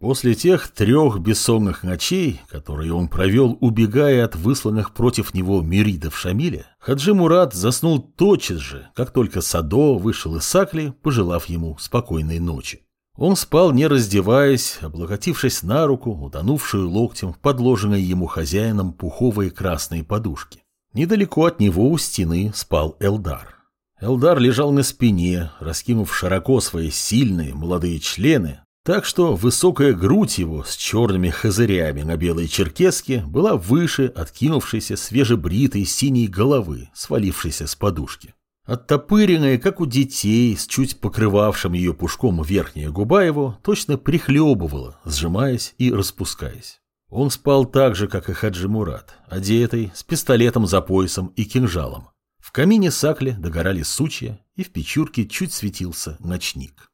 После тех трех бессонных ночей, которые он провел, убегая от высланных против него миридов Шамиля, Хаджи Мурат заснул тотчас же, как только Садо вышел из Сакли, пожелав ему спокойной ночи. Он спал, не раздеваясь, облокотившись на руку, утонувшую локтем в подложенной ему хозяином пуховые красные подушки. Недалеко от него у стены спал Элдар. Элдар лежал на спине, раскинув широко свои сильные молодые члены, так что высокая грудь его с черными хазырями на белой черкеске была выше откинувшейся свежебритой синей головы, свалившейся с подушки. Оттопыренная, как у детей, с чуть покрывавшим ее пушком верхняя губа его, точно прихлебывала, сжимаясь и распускаясь. Он спал так же, как и Хаджи Мурат, одетый, с пистолетом за поясом и кинжалом. В камине сакли догорали сучья, и в печурке чуть светился ночник.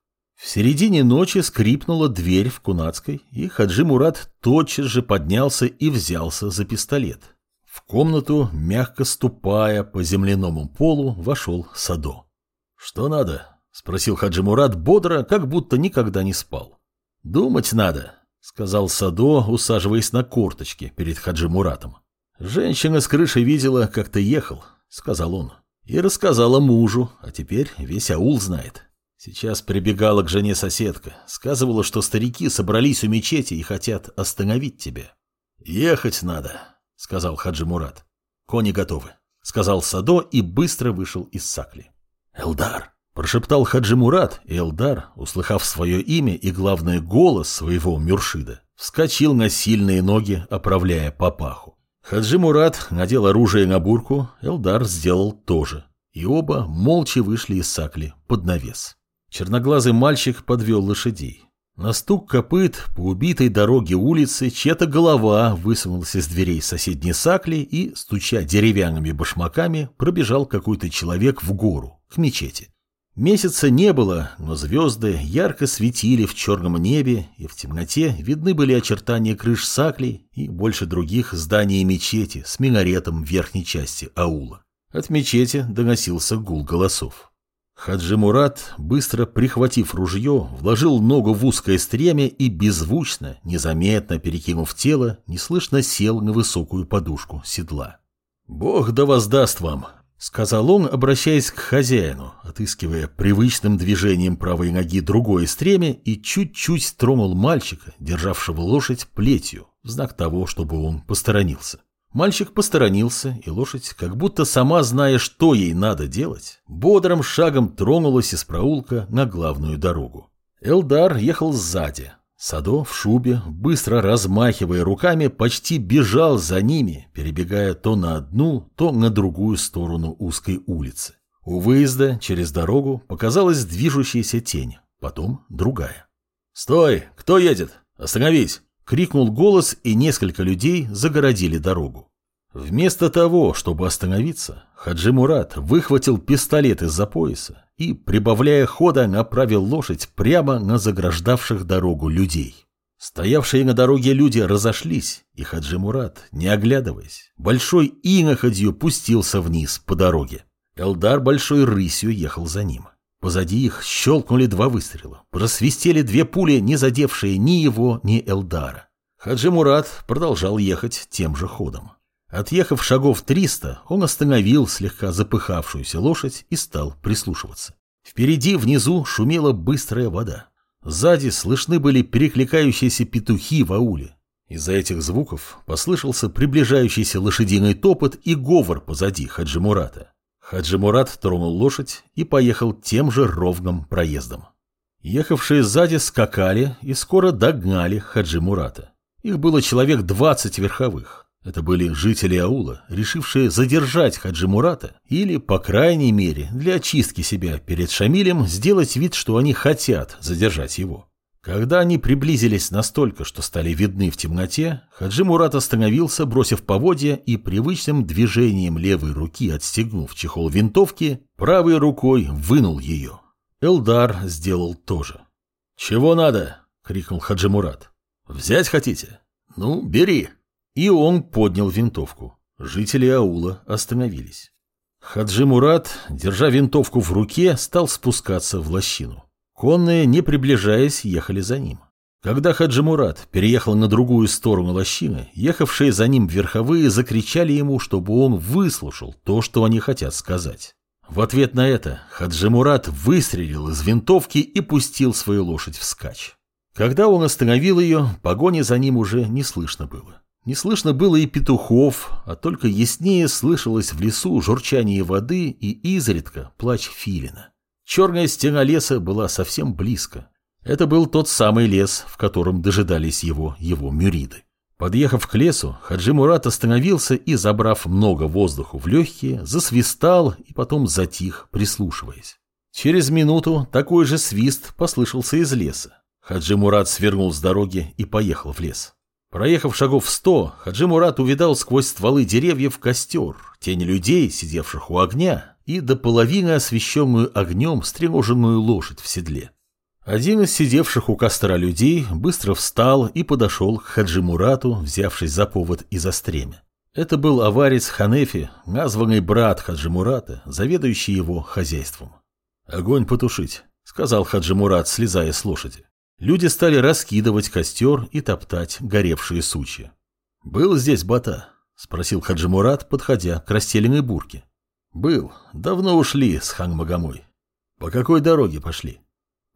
В середине ночи скрипнула дверь в Кунацкой, и Хаджи Мурат тотчас же поднялся и взялся за пистолет. В комнату, мягко ступая по земляному полу, вошел Садо. «Что надо?» — спросил Хаджи Мурат бодро, как будто никогда не спал. «Думать надо», — сказал Садо, усаживаясь на корточки перед Хаджи Муратом. «Женщина с крыши видела, как ты ехал», — сказал он. «И рассказала мужу, а теперь весь аул знает. Сейчас прибегала к жене соседка, сказывала, что старики собрались у мечети и хотят остановить тебя. «Ехать надо», — сказал Хаджи Мурат. «Кони готовы», — сказал Садо и быстро вышел из сакли. «Элдар», — прошептал Хаджи Мурат, и Элдар, услыхав свое имя и, главное, голос своего Мюршида, вскочил на сильные ноги, оправляя папаху. Хаджи Мурат надел оружие на бурку, Элдар сделал то же, и оба молча вышли из сакли под навес. Черноглазый мальчик подвел лошадей. На стук копыт по убитой дороге улицы чья-то голова высунулась из дверей соседней сакли и, стуча деревянными башмаками, пробежал какой-то человек в гору, к мечети. Месяца не было, но звезды ярко светили в черном небе, и в темноте видны были очертания крыш сакли и больше других зданий мечети с минаретом в верхней части аула. От мечети доносился гул голосов. Хаджи Мурат, быстро прихватив ружье, вложил ногу в узкое стремя и беззвучно, незаметно перекинув тело, неслышно сел на высокую подушку седла. «Бог да воздаст вам!» — сказал он, обращаясь к хозяину, отыскивая привычным движением правой ноги другое стремя и чуть-чуть тронул мальчика, державшего лошадь плетью, в знак того, чтобы он посторонился. Мальчик посторонился, и лошадь, как будто сама зная, что ей надо делать, бодрым шагом тронулась из проулка на главную дорогу. Элдар ехал сзади. Садо в шубе, быстро размахивая руками, почти бежал за ними, перебегая то на одну, то на другую сторону узкой улицы. У выезда через дорогу показалась движущаяся тень, потом другая. «Стой! Кто едет? Остановись!» Крикнул голос, и несколько людей загородили дорогу. Вместо того, чтобы остановиться, Хаджи Мурат выхватил пистолет из-за пояса и, прибавляя хода, направил лошадь прямо на заграждавших дорогу людей. Стоявшие на дороге люди разошлись, и Хаджи Мурат, не оглядываясь, большой иноходью пустился вниз по дороге. Элдар большой рысью ехал за ним. Позади их щелкнули два выстрела. Просвистели две пули, не задевшие ни его, ни Элдара. Хаджи Мурат продолжал ехать тем же ходом. Отъехав шагов триста, он остановил слегка запыхавшуюся лошадь и стал прислушиваться. Впереди внизу шумела быстрая вода. Сзади слышны были перекликающиеся петухи в ауле. Из-за этих звуков послышался приближающийся лошадиный топот и говор позади Хаджи Мурата. Хаджи Мурат тронул лошадь и поехал тем же ровным проездом. Ехавшие сзади скакали и скоро догнали Хаджи Мурата. Их было человек двадцать верховых. Это были жители аула, решившие задержать Хаджи Мурата или, по крайней мере, для очистки себя перед Шамилем сделать вид, что они хотят задержать его. Когда они приблизились настолько, что стали видны в темноте, Хаджи Мурат остановился, бросив поводья и привычным движением левой руки, отстегнув чехол винтовки, правой рукой вынул ее. Элдар сделал то же. «Чего надо?» — крикнул Хаджи Мурат. «Взять хотите? Ну, бери!» И он поднял винтовку. Жители аула остановились. Хаджи Мурат, держа винтовку в руке, стал спускаться в лощину. Конные, не приближаясь, ехали за ним. Когда Хаджи Мурат переехал на другую сторону лощины, ехавшие за ним верховые закричали ему, чтобы он выслушал то, что они хотят сказать. В ответ на это Хаджи Мурат выстрелил из винтовки и пустил свою лошадь вскачь. Когда он остановил ее, погони за ним уже не слышно было. Не слышно было и петухов, а только яснее слышалось в лесу журчание воды и изредка плач филина. Черная стена леса была совсем близко, это был тот самый лес, в котором дожидались его его мюриды. Подъехав к лесу, Хаджи Мурат остановился и, забрав много воздуха в легкие, засвистал и потом затих, прислушиваясь. Через минуту такой же свист послышался из леса. Хаджи Мурат свернул с дороги и поехал в лес. Проехав шагов сто, Хаджи Мурат увидал сквозь стволы деревьев костер, тени людей, сидевших у огня, и до половины освещенную огнем стреноженную лошадь в седле. Один из сидевших у костра людей быстро встал и подошел к Хаджи Мурату, взявшись за повод и за стремя. Это был аварец Ханефи, названный брат Хаджи Мурата, заведующий его хозяйством. «Огонь потушить», — сказал Хаджи Мурат, слезая с лошади. Люди стали раскидывать костер и топтать горевшие сучья. «Был здесь бата?» — спросил Хаджи Мурат, подходя к расстеленной бурке. «Был. Давно ушли с Хан Магомой. По какой дороге пошли?»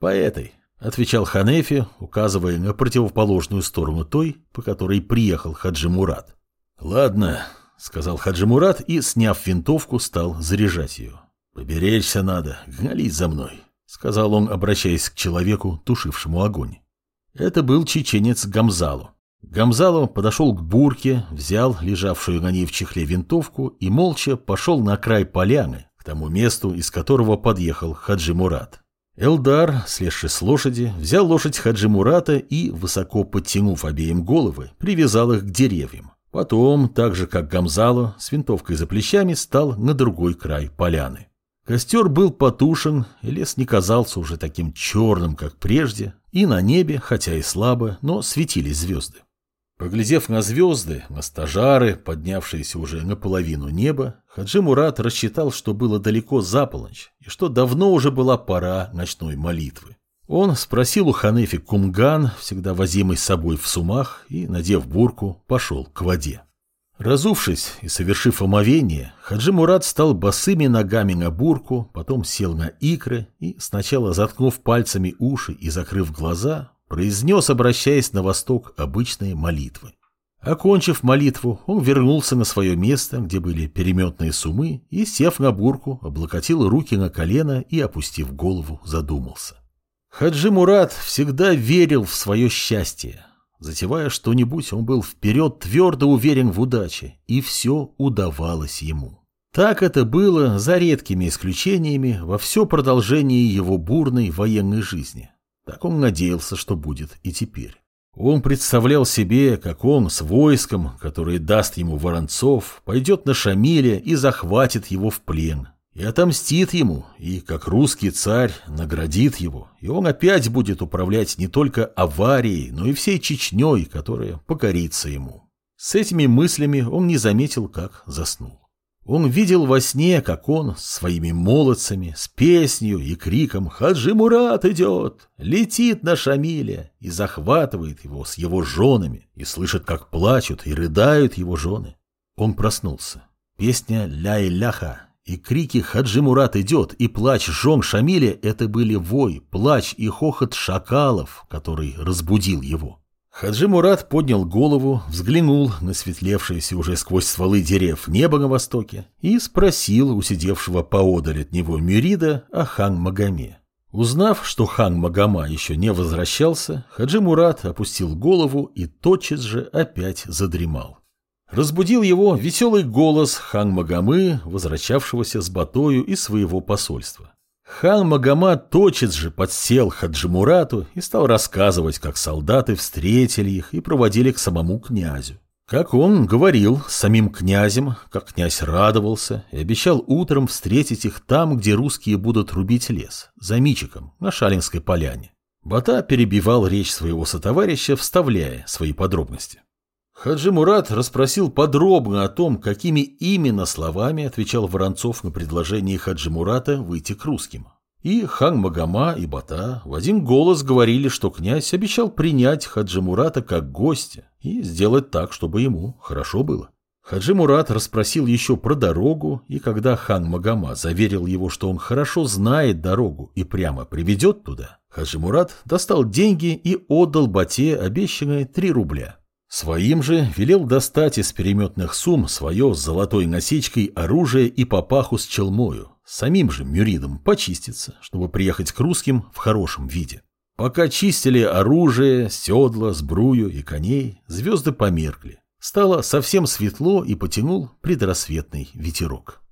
«По этой», — отвечал Ханефи, указывая на противоположную сторону той, по которой приехал Хаджи Мурат. «Ладно», — сказал Хаджи Мурат и, сняв винтовку, стал заряжать ее. «Поберечься надо, гнались за мной», — сказал он, обращаясь к человеку, тушившему огонь. Это был чеченец Гамзалу. Гамзалу подошел к бурке, взял лежавшую на ней в чехле винтовку и молча пошел на край поляны, к тому месту, из которого подъехал Хаджи Мурат. Элдар, слезший с лошади, взял лошадь Хаджи Мурата и, высоко подтянув обеим головы, привязал их к деревьям. Потом, так же как Гамзало, с винтовкой за плечами стал на другой край поляны. Костер был потушен, лес не казался уже таким черным, как прежде, и на небе, хотя и слабо, но светились звезды. Поглядев на звезды, на стажары, поднявшиеся уже наполовину неба, Хаджи Мурат рассчитал, что было далеко за полночь, и что давно уже была пора ночной молитвы. Он спросил у Ханефи кумган, всегда возимый с собой в сумах, и, надев бурку, пошел к воде. Разувшись и совершив омовение, Хаджи Мурат стал босыми ногами на бурку, потом сел на икры и, сначала заткнув пальцами уши и закрыв глаза, произнес, обращаясь на восток, обычные молитвы. Окончив молитву, он вернулся на свое место, где были переметные сумы, и, сев на бурку, облокотил руки на колено и, опустив голову, задумался. Хаджи Мурат всегда верил в свое счастье. Затевая что-нибудь, он был вперед твердо уверен в удаче, и все удавалось ему. Так это было, за редкими исключениями, во все продолжение его бурной военной жизни. Так он надеялся, что будет и теперь. Он представлял себе, как он с войском, которое даст ему Воронцов, пойдет на Шамиля и захватит его в плен. И отомстит ему, и, как русский царь, наградит его. И он опять будет управлять не только аварией, но и всей Чечней, которая покорится ему. С этими мыслями он не заметил, как заснул. Он видел во сне, как он своими молодцами, с песнью и криком «Хаджи Мурат идет!» летит на Шамиля и захватывает его с его женами, и слышит, как плачут и рыдают его жены. Он проснулся. Песня «Ля-Иляха» и крики «Хаджи Мурат идет!» и плач жен Шамиля – это были вой, плач и хохот шакалов, который разбудил его. Хаджи Мурат поднял голову, взглянул на светлевшееся уже сквозь стволы дерев небо на востоке и спросил у сидевшего поодаль от него Мюрида о хан Магоме. Узнав, что хан Магома еще не возвращался, Хаджи Мурат опустил голову и тотчас же опять задремал. Разбудил его веселый голос хан Магомы, возвращавшегося с Батою из своего посольства. Хан Магомад тотчас же подсел Хаджимурату и стал рассказывать, как солдаты встретили их и проводили к самому князю. Как он говорил самим князем, как князь радовался и обещал утром встретить их там, где русские будут рубить лес, за Мичиком, на Шалинской поляне. Бата перебивал речь своего сотоварища, вставляя свои подробности. Хаджи Мурат расспросил подробно о том, какими именно словами отвечал Воронцов на предложение Хаджи Мурата выйти к русским. И хан Магома и Бата в один голос говорили, что князь обещал принять Хаджи Мурата как гостя и сделать так, чтобы ему хорошо было. Хаджи Мурат расспросил еще про дорогу, и когда хан Магома заверил его, что он хорошо знает дорогу и прямо приведет туда, Хаджи Мурат достал деньги и отдал Бате обещанные три рубля. Своим же велел достать из переметных сумм свое с золотой насечкой оружие и папаху с челмою, самим же Мюридом почиститься, чтобы приехать к русским в хорошем виде. Пока чистили оружие, седла, сбрую и коней, звезды померкли. Стало совсем светло и потянул предрассветный ветерок.